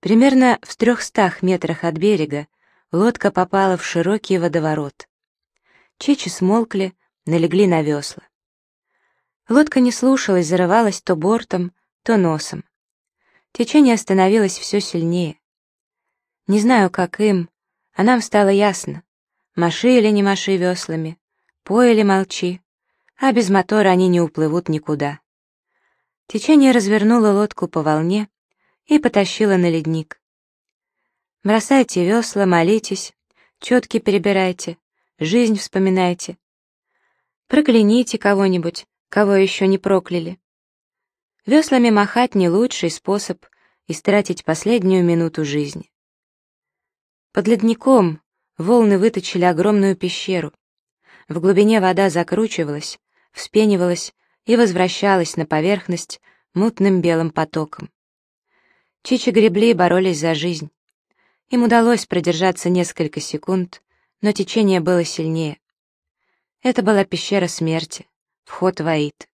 Примерно в трехстах метрах от берега лодка попала в широкий водоворот. Чечи смолкли, налегли на весла. Лодка не слушалась, зарывалась то бортом, то носом. Течение становилось все сильнее. Не знаю, как им, а нам стало ясно. Маши или не маши веслами, пой или молчи, а без мотора они не уплывут никуда. Течение развернуло лодку по волне и потащило на ледник. Бросайте весла, молитесь, четки перебирайте, жизнь вспоминайте. Прокляните кого-нибудь, кого еще не прокляли. Веслами махать не лучший способ истратить последнюю минуту жизни. Под ледником волны выточили огромную пещеру. В глубине вода закручивалась, вспенивалась и возвращалась на поверхность мутным белым потоком. Чичи гребли и боролись за жизнь. Им удалось продержаться несколько секунд, но течение было сильнее. Это была пещера смерти, вход в Аид.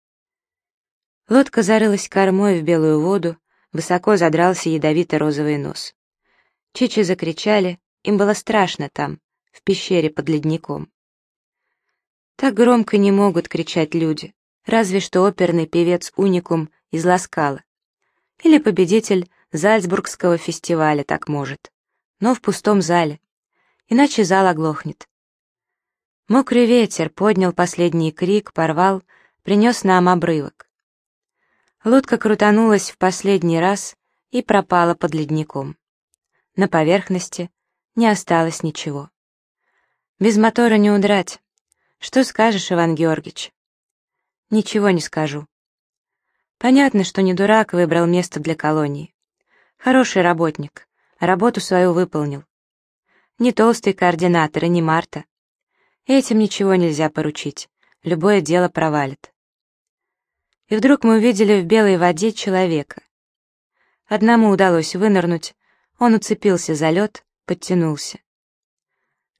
Лодка зарылась кормой в белую воду, высоко задрался ядовито-розовый нос. Чичи закричали, им было страшно там, в пещере под ледником. Так громко не могут кричать люди, разве что оперный певец Уникум из Ласкала. Или победитель Зальцбургского фестиваля так может, но в пустом зале, иначе зал оглохнет. Мокрый ветер поднял последний крик, порвал, принес нам обрывок. Лодка крутанулась в последний раз и пропала под ледником. На поверхности не осталось ничего. Без мотора не удрать. Что скажешь, Иван Георгиевич? Ничего не скажу. Понятно, что не дурак выбрал место для колонии. Хороший работник, работу свою выполнил. Не толстый координатор и не Марта. Этим ничего нельзя поручить, любое дело провалит. И вдруг мы увидели в белой воде человека. Одному удалось вынырнуть, он уцепился за лед, подтянулся.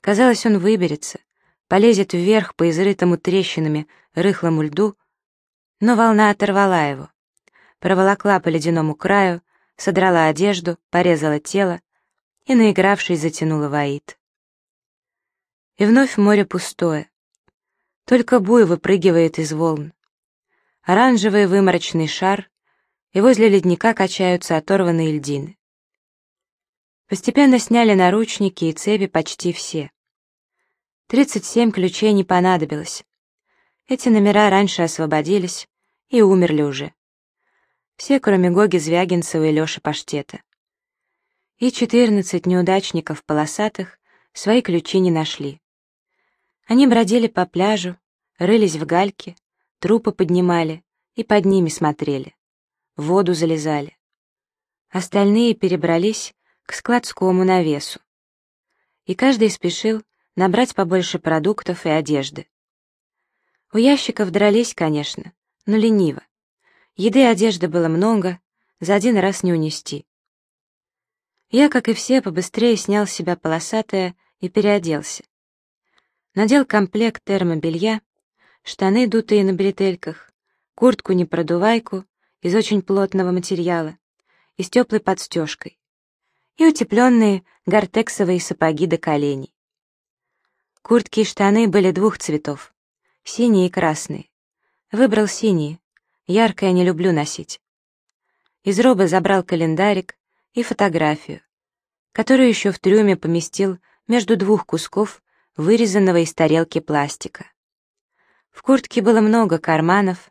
Казалось, он выберется, полезет вверх по изрытому трещинами рыхлому льду, но волна оторвала его, проволокла по ледяному краю, содрала одежду, порезала тело и, наигравшись, затянула воит. И вновь море пустое. Только буй выпрыгивает из волн. Оранжевый выморочный шар, и возле ледника качаются оторванные льдины. Постепенно сняли наручники и цепи почти все. 37 ключей не понадобилось. Эти номера раньше освободились и умерли уже. Все, кроме Гоги Звягинцева и Лёши Паштета. И 14 неудачников полосатых свои ключи не нашли. Они бродили по пляжу, рылись в гальке, трупы поднимали и под ними смотрели, в воду залезали. Остальные перебрались к складскому навесу. И каждый спешил набрать побольше продуктов и одежды. У ящиков дрались, конечно, но лениво. Еды и одежды было много, за один раз не унести. Я, как и все, побыстрее снял с себя полосатое и переоделся. Надел комплект термобелья, штаны, дутые на бретельках, куртку-непродувайку из очень плотного материала и с теплой подстежкой и утепленные гортексовые сапоги до коленей. Куртки и штаны были двух цветов, синие и красные. Выбрал синие, яркое не люблю носить. Из робы забрал календарик и фотографию, которую еще в трюме поместил между двух кусков вырезанного из тарелки пластика. В куртке было много карманов,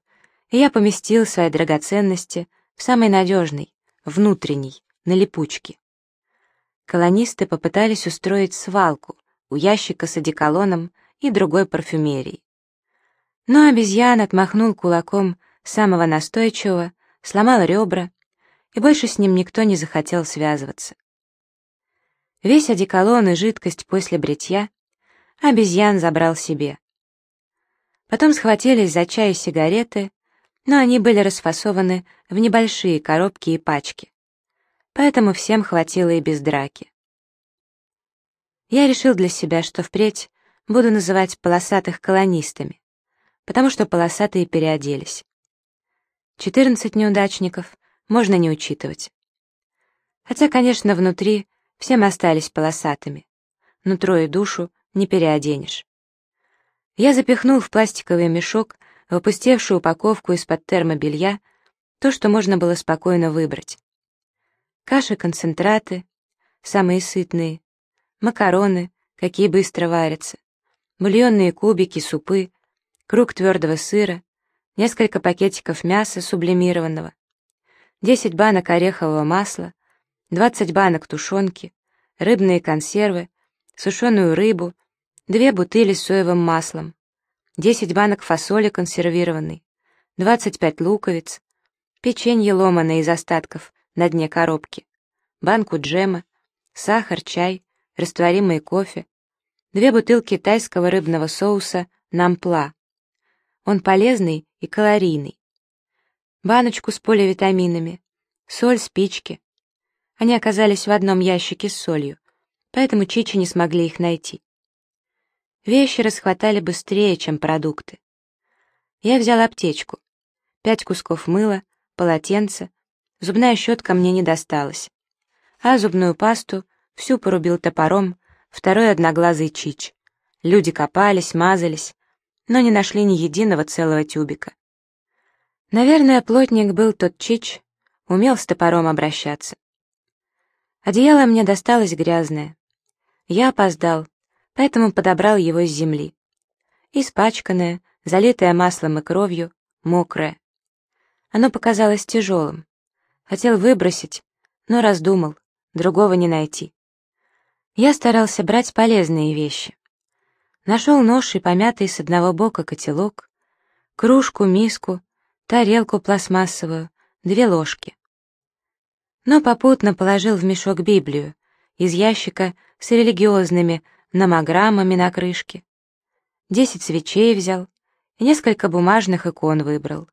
и я поместил свои драгоценности в самый надежный, внутренний, на липучке колонисты попытались устроить свалку у ящика с одеколоном и другой парфюмерией. Но обезьян отмахнул кулаком самого настойчивого, сломал ребра, и больше с ним никто не захотел связываться. Весь одеколон и жидкость после бритья обезьян забрал себе. Потом схватились за чай и сигареты, но они были расфасованы в небольшие коробки и пачки поэтому всем хватило и без драки. Я решил для себя, что впредь буду называть полосатых колонистами, потому что полосатые переоделись. 14 неудачников можно не учитывать. Хотя, конечно, внутри все мы остались полосатыми. Нутро и душу не переоденешь. Я запихнул в пластиковый мешок в опустевшую упаковку из-под термобелья то, что можно было спокойно выбрать. Каши-концентраты, самые сытные, макароны, какие быстро варятся, бульонные кубики, супы, круг твердого сыра, несколько пакетиков мяса сублимированного, 10 банок орехового масла, 20 банок тушенки, рыбные консервы, сушеную рыбу, две бутыли с соевым маслом, 10 банок фасоли консервированной, 25 луковиц, печенье ломаное из остатков на дне коробки, банку джема, сахар, чай, растворимый кофе, две бутылки тайского рыбного соуса нампла. Он полезный и калорийный. Баночку с поливитаминами, соль, спички, они оказались в одном ящике с солью, поэтому Чичи не смогли их найти. Вещи расхватали быстрее, чем продукты. Я взял аптечку. Пять кусков мыла, полотенце, зубная щетка мне не досталась. А зубную пасту всю порубил топором второй одноглазый Чич. Люди копались, мазались, но не нашли ни единого целого тюбика. Наверное, плотник был тот Чич, умел с топором обращаться. Одеяло мне досталось грязное. Я опоздал, поэтому подобрал его с земли. Испачканное, залитое маслом и кровью, мокрое. Оно показалось тяжелым. Хотел выбросить, но раздумал, другого не найти. Я старался брать полезные вещи. Нашел нож и помятый с одного бока котелок, кружку, миску, тарелку пластмассовую, две ложки но попутно положил в мешок Библию из ящика с религиозными номограммами на крышке. Десять свечей взял и несколько бумажных икон выбрал.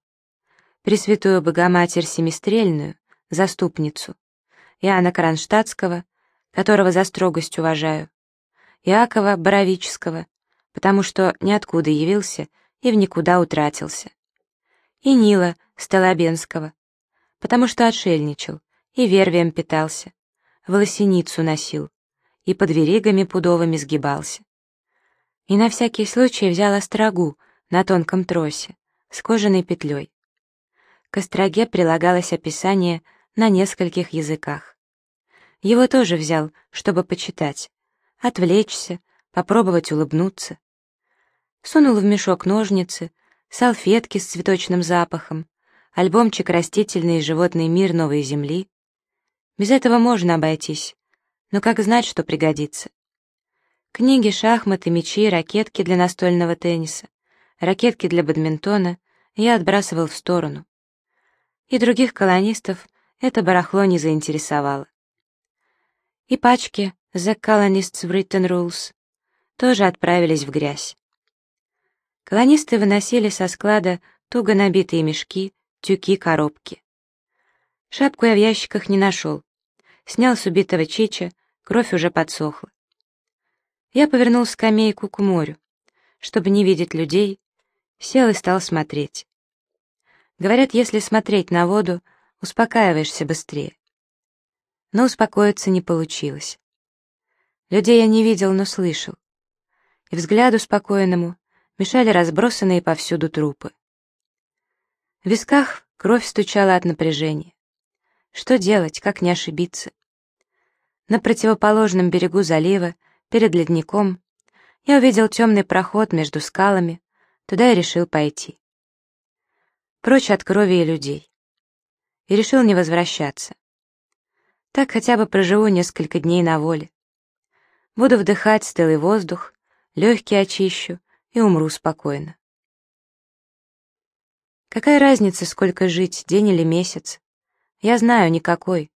Пресвятую Богоматерь Семистрельную, заступницу, Иоанна Кронштадтского, которого за строгость уважаю, Иакова Боровического, потому что ниоткуда явился и в никуда утратился, и Нила Столобенского, потому что отшельничал, и вервием питался, волосеницу носил, и под веригами пудовыми сгибался. И на всякий случай взял острогу на тонком тросе с кожаной петлей. К остроге прилагалось описание на нескольких языках. Его тоже взял, чтобы почитать, отвлечься, попробовать улыбнуться. Сунул в мешок ножницы, салфетки с цветочным запахом, альбомчик «Растительный и животный мир новой земли», без этого можно обойтись, но как знать, что пригодится? Книги, шахматы, мячи, ракетки для настольного тенниса, ракетки для бадминтона я отбрасывал в сторону. И других колонистов это барахло не заинтересовало. И пачки «The Colonists Written Rules» тоже отправились в грязь. Колонисты выносили со склада туго набитые мешки, тюки, коробки. Шапку я в ящиках не нашел, снял с убитого Чича, кровь уже подсохла. Я повернул скамейку к морю, чтобы не видеть людей, сел и стал смотреть. Говорят, если смотреть на воду, успокаиваешься быстрее. Но успокоиться не получилось. Людей я не видел, но слышал. И взгляду спокойному мешали разбросанные повсюду трупы. В висках кровь стучала от напряжения. Что делать, как не ошибиться? На противоположном берегу залива, перед ледником, я увидел темный проход между скалами, туда и решил пойти. Прочь от крови и людей. И решил не возвращаться. Так хотя бы проживу несколько дней на воле. Буду вдыхать стылый воздух, легкие очищу и умру спокойно. Какая разница, сколько жить, день или месяц? Я знаю, никакой.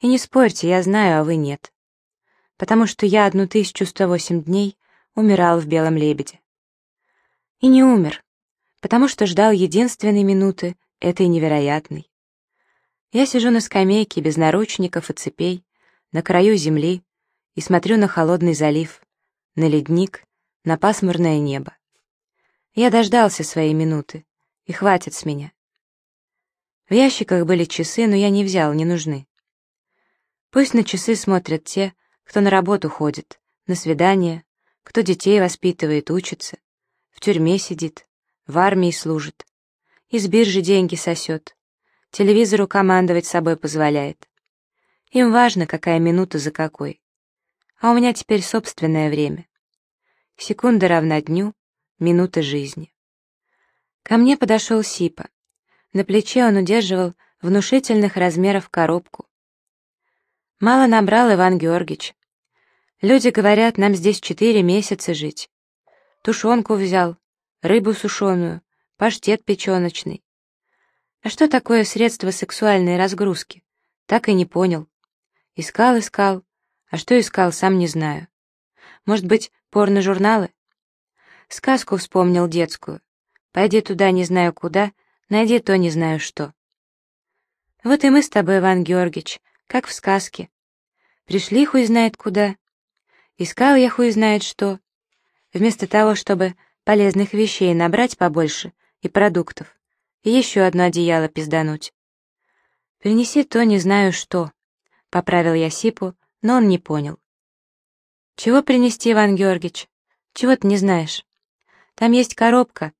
И не спорьте, я знаю, а вы нет. Потому что я одну тысячу сто восемь дней умирал в белом лебеде. И не умер, потому что ждал единственной минуты, этой невероятной. Я сижу на скамейке без наручников и цепей, на краю земли, и смотрю на холодный залив, на ледник, на пасмурное небо. Я дождался своей минуты, и хватит с меня. В ящиках были часы, но я не взял, не нужны. Пусть на часы смотрят те, кто на работу ходит, на свидание, кто детей воспитывает, учится, в тюрьме сидит, в армии служит, из биржи деньги сосет, телевизору командовать собой позволяет. Им важно, какая минута за какой. А у меня теперь собственное время. Секунда равна дню, минута жизни. Ко мне подошел Сипа. На плече он удерживал внушительных размеров коробку. Мало набрал Иван Георгиевич. Люди говорят, нам здесь четыре месяца жить. Тушенку взял, рыбу сушеную, паштет печеночный. А что такое средство сексуальной разгрузки? Так и не понял. Искал, искал, а что искал, сам не знаю. Может быть, порно-журналы? Сказку вспомнил детскую. Пойди туда не знаю куда, найди то не знаю что. Вот и мы с тобой, Иван Георгиевич, как в сказке. Пришли хуй знает куда. Искал я хуй знает что. Вместо того, чтобы полезных вещей набрать побольше и продуктов, и еще одно одеяло пиздануть. Принеси то не знаю что. Поправил я Сипу, но он не понял. Чего принести, Иван Георгиевич? Чего ты не знаешь? Там есть коробка,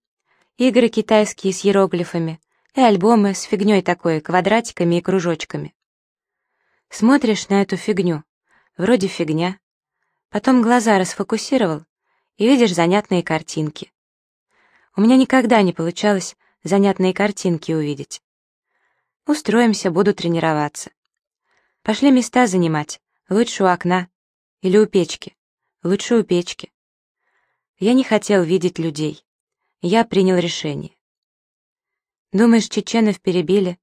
игры китайские с иероглифами и альбомы с фигней такой, квадратиками и кружочками. Смотришь на эту фигню, вроде фигня, потом глаза расфокусировал и видишь занятные картинки. У меня никогда не получалось занятные картинки увидеть. Устроимся, буду тренироваться. Пошли места занимать, лучше у окна или у печки, лучше у печки. Я не хотел видеть людей. Я принял решение. Думаешь, чеченов перебили,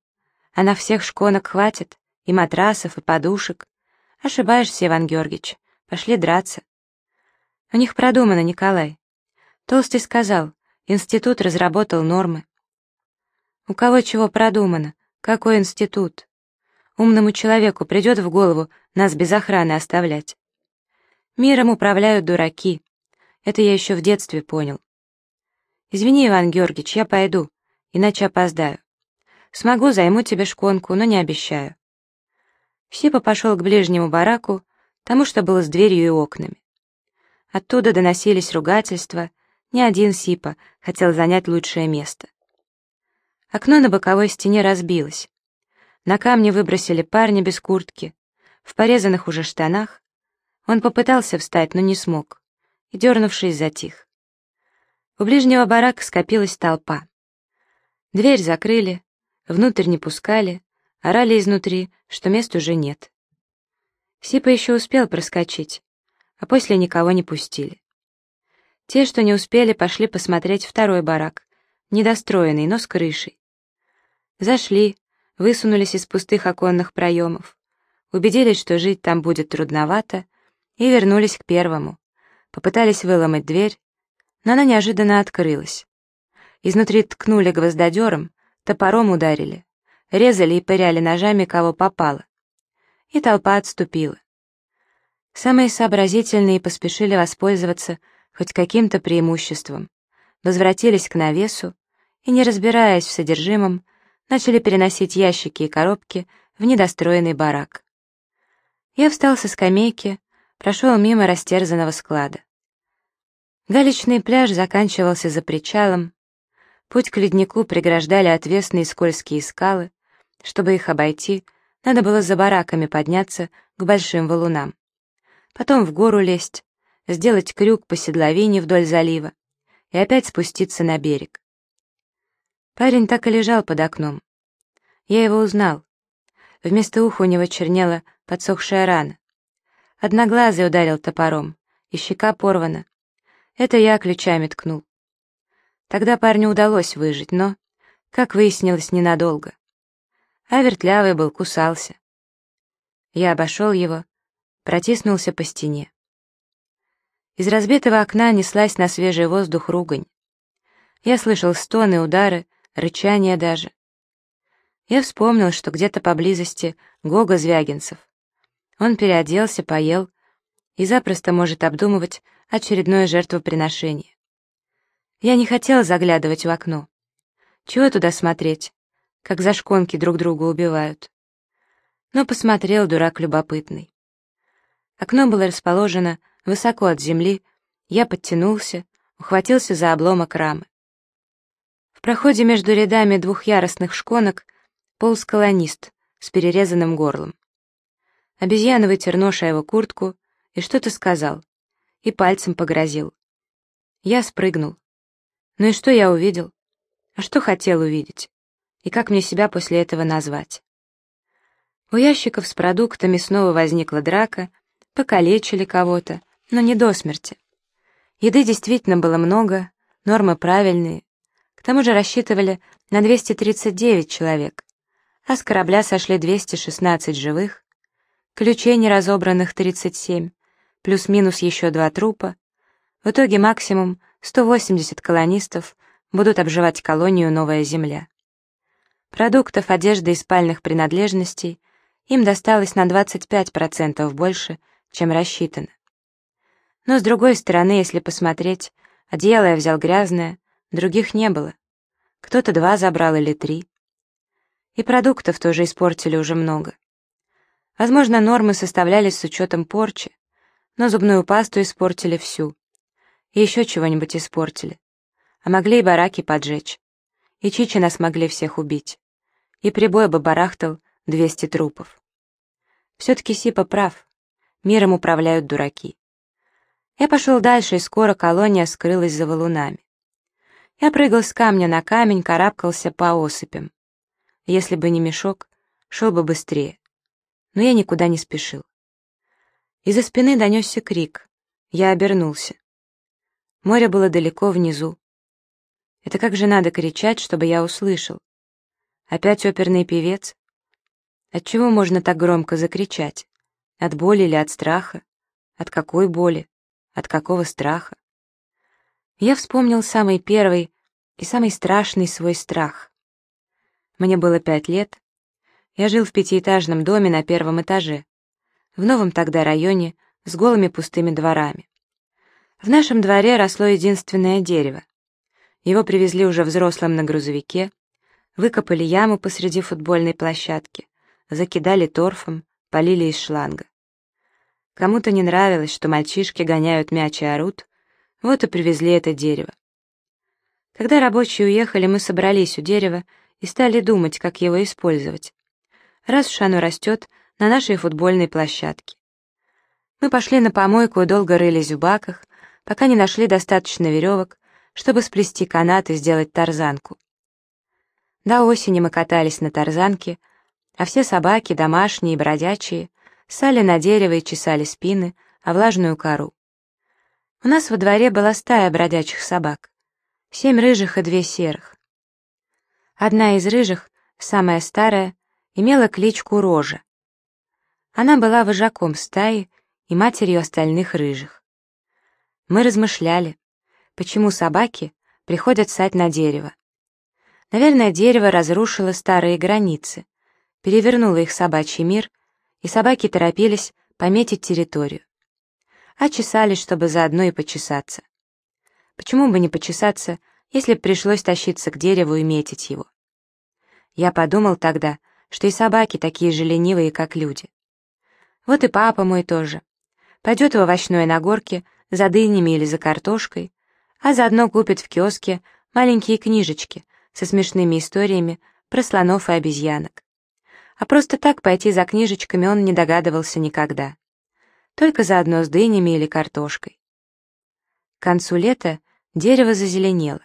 а на всех шконок хватит? И матрасов, и подушек. Ошибаешься, Иван Георгиевич. Пошли драться. У них продумано, Николай. Толстый сказал, институт разработал нормы. У кого чего продумано? Какой институт? Умному человеку придет в голову нас без охраны оставлять. Миром управляют дураки. Это я еще в детстве понял. Извини, Иван Георгиевич, я пойду, иначе опоздаю. Смогу, займу тебе шконку, но не обещаю. Сипа пошел к ближнему бараку, тому, что было с дверью и окнами. Оттуда доносились ругательства, ни один Сипа хотел занять лучшее место. Окно на боковой стене разбилось. На камне выбросили парня без куртки, в порезанных уже штанах. Он попытался встать, но не смог, и, дернувшись, затих. У ближнего барака скопилась толпа. Дверь закрыли, внутрь не пускали, Орали изнутри, что мест уже нет. Сипа еще успел проскочить, а после никого не пустили. Те, что не успели, пошли посмотреть второй барак, недостроенный, но с крышей. Зашли, высунулись из пустых оконных проемов, убедились, что жить там будет трудновато, и вернулись к первому. Попытались выломать дверь, но она неожиданно открылась. Изнутри ткнули гвоздодером, топором ударили резали и пыряли ножами, кого попало. И толпа отступила. Самые сообразительные поспешили воспользоваться хоть каким-то преимуществом, возвратились к навесу и, не разбираясь в содержимом, начали переносить ящики и коробки в недостроенный барак. Я встал со скамейки, прошел мимо растерзанного склада. Галечный пляж заканчивался за причалом, путь к леднику преграждали отвесные скользкие скалы, чтобы их обойти, надо было за бараками подняться к большим валунам. Потом в гору лезть, сделать крюк по седловине вдоль залива и опять спуститься на берег. Парень так и лежал под окном. Я его узнал. Вместо уха у него чернела подсохшая рана. Одноглазый ударил топором, и щека порвана. Это я ключами ткнул. Тогда парню удалось выжить, но, как выяснилось, ненадолго а вертлявый был, кусался. Я обошел его, протиснулся по стене. Из разбитого окна неслась на свежий воздух ругань. Я слышал стоны, удары, рычание даже. Я вспомнил, что где-то поблизости Гога Звягинцев. Он переоделся, поел и запросто может обдумывать очередное жертвоприношение. Я не хотел заглядывать в окно. Чего туда смотреть? как за шконки друг друга убивают. Но посмотрел дурак любопытный. Окно было расположено высоко от земли, я подтянулся, ухватился за обломок рамы. Проходе между рядами двухъярусных шконок полз колонист с перерезанным горлом. Обезьяна вытер нож его куртку и что-то сказал, и пальцем погрозил. Я спрыгнул. Ну и что я увидел? А что хотел увидеть? И как мне себя после этого назвать? У ящиков с продуктами снова возникла драка, покалечили кого-то, но не до смерти. Еды действительно было много, нормы правильные. К тому же рассчитывали на 239 человек, а с корабля сошли 216 живых, ключей неразобранных 37, плюс-минус еще два трупа. В итоге максимум 180 колонистов будут обживать колонию «Новая Земля». Продуктов, одежды и спальных принадлежностей им досталось на 25% больше, чем рассчитано. Но, с другой стороны, если посмотреть, одеяло я взял грязное, других не было. Кто-то два забрал или три. И продуктов тоже испортили уже много. Возможно, нормы составлялись с учетом порчи, но зубную пасту испортили всю. И еще чего-нибудь испортили а могли и бараки поджечь. И Чичина смогли всех убить. И прибой бы барахтал 200 трупов. Все-таки Сипа прав. Миром управляют дураки. Я пошел дальше, и скоро колония скрылась за валунами. Я прыгал с камня на камень, карабкался по осыпям. Если бы не мешок, шел бы быстрее. Но я никуда не спешил. Из-за спины донесся крик. Я обернулся. Море было далеко внизу. Это как же надо кричать, чтобы я услышал? Опять оперный певец? От чего можно так громко закричать? От боли или от страха? От какой боли? От какого страха? Я вспомнил самый первый и самый страшный свой страх. Мне было пять лет. Я жил в пятиэтажном доме на первом этаже, в новом тогда районе с голыми пустыми дворами. В нашем дворе росло единственное дерево. Его привезли уже взрослым на грузовике, выкопали яму посреди футбольной площадки, закидали торфом, полили из шланга. Кому-то не нравилось, что мальчишки гоняют мяч и орут, вот и привезли это дерево. Когда рабочие уехали, мы собрались у дерева и стали думать, как его использовать. Раз уж оно растет на нашей футбольной площадке. Мы пошли на помойку и долго рылись в баках, пока не нашли достаточно веревок, чтобы сплести канат и сделать тарзанку. До осени мы катались на тарзанке, а все собаки, домашние и бродячие, сали на дерево и чесали спины, а влажную кору. У нас во дворе была стая бродячих собак, семь рыжих и две серых. Одна из рыжих, самая старая, имела кличку Рожа. Она была вожаком стаи и матерью остальных рыжих. Мы размышляли, почему собаки приходят ссать на дерево. Наверное, дерево разрушило старые границы, перевернуло их собачий мир, и собаки торопились пометить территорию. А чесались, чтобы заодно и почесаться. Почему бы не почесаться, если пришлось тащиться к дереву и метить его? Я подумал тогда, что и собаки такие же ленивые, как люди. Вот и папа мой тоже. Пойдет в овощное на горке за дынями или за картошкой, а заодно купит в киоске маленькие книжечки со смешными историями про слонов и обезьянок. А просто так пойти за книжечками он не догадывался никогда. Только заодно с дынями или картошкой. К концу лета дерево зазеленело.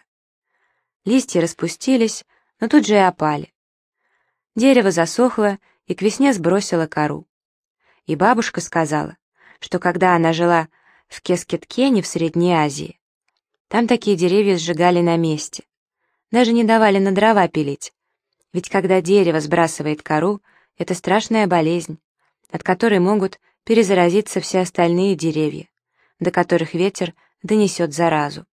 Листья распустились, но тут же и опали. Дерево засохло и к весне сбросило кору. И бабушка сказала, что когда она жила в Кескеткене в Средней Азии, там такие деревья сжигали на месте. Даже не давали на дрова пилить. Ведь когда дерево сбрасывает кору, это страшная болезнь, от которой могут перезаразиться все остальные деревья, до которых ветер донесет заразу.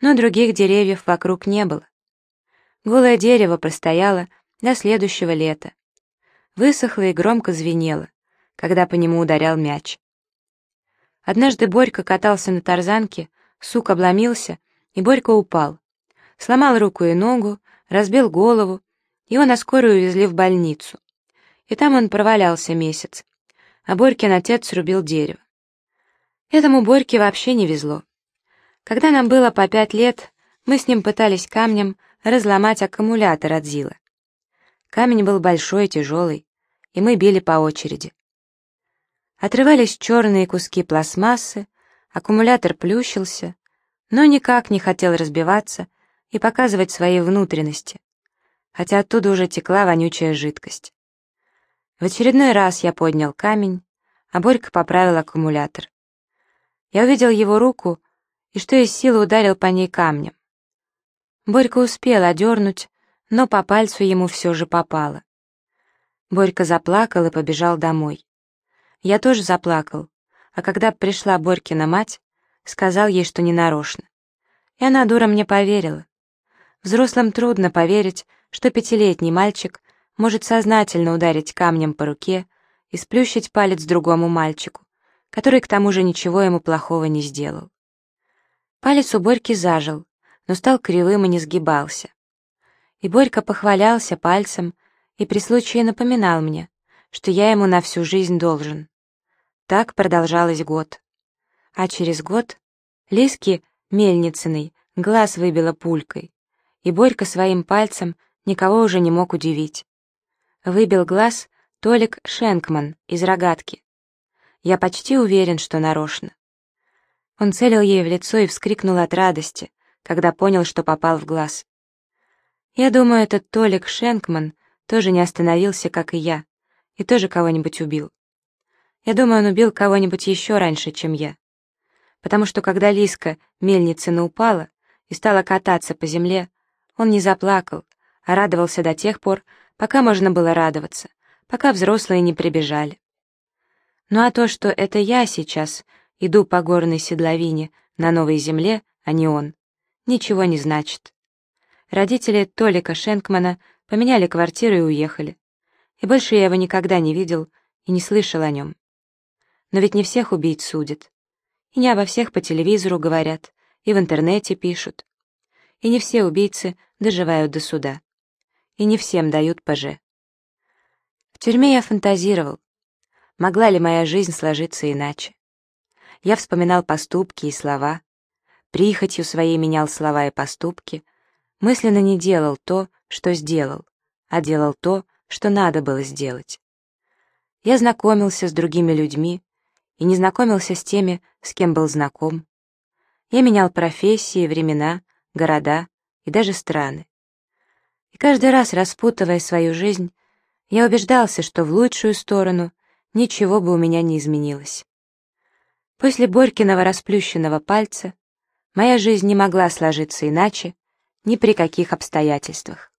Но других деревьев вокруг не было. Голое дерево простояло до следующего лета. Высохло и громко звенело, когда по нему ударял мяч. Однажды Борька катался на тарзанке Сук обломился, и Борька упал. Сломал руку и ногу, разбил голову, его на скорую увезли в больницу. и там он провалялся месяц, а Борькин отец срубил дерево. Этому Борьке вообще не везло. Когда нам было по пять лет, мы с ним пытались камнем разломать аккумулятор от Зила. Камень был большой, тяжелый, и мы били по очереди. Отрывались черные куски пластмассы, аккумулятор плющился, но никак не хотел разбиваться и показывать свои внутренности, хотя оттуда уже текла вонючая жидкость. В очередной раз я поднял камень, а Борька поправил аккумулятор. Я увидел его руку и что из силы ударил по ней камнем. Борька успел одернуть, но по пальцу ему все же попало. Борька заплакал и побежал домой. Я тоже заплакал, а когда пришла Борькина мать, сказал ей, что ненарочно. И она, дура, мне поверила. Взрослым трудно поверить, что пятилетний мальчик может сознательно ударить камнем по руке и сплющить палец другому мальчику, который к тому же ничего ему плохого не сделал. Палец у Борьки зажил, но стал кривым и не сгибался. И Борька похвалялся пальцем и при случае напоминал мне, что я ему на всю жизнь должен. Так продолжалось год. А через год Лиски Мельницыной глаз выбила пулькой, и Борька своим пальцем никого уже не мог удивить. Выбил глаз Толик Шенкман из рогатки. Я почти уверен, что нарочно. Он целил ей в лицо и вскрикнул от радости, когда понял, что попал в глаз. Я думаю, этот Толик Шенкман тоже не остановился, как и я, и тоже кого-нибудь убил. Я думаю, он убил кого-нибудь еще раньше, чем я. Потому что когда Лиска Мельницына упала и стала кататься по земле, он не заплакал, а радовался до тех пор, пока можно было радоваться, пока взрослые не прибежали. Ну а то, что это я сейчас иду по горной седловине на новой земле, а не он, ничего не значит. Родители Толика Шенкмана поменяли квартиру и уехали. И больше я его никогда не видел и не слышал о нем. Но ведь не всех убийц судят. И не обо всех по телевизору говорят, и в интернете пишут. И не все убийцы доживают до суда. И не всем дают ПЖ. В тюрьме я фантазировал. Могла ли моя жизнь сложиться иначе? Я вспоминал поступки и слова, прихотью своей менял слова и поступки, мысленно не делал то, что сделал, а делал то, что надо было сделать. Я знакомился с другими людьми и не знакомился с теми, с кем был знаком. Я менял профессии, времена, города и даже страны. И каждый раз, распутывая свою жизнь, я убеждался, что в лучшую сторону ничего бы у меня не изменилось. После Борькиного расплющенного пальца моя жизнь не могла сложиться иначе ни при каких обстоятельствах.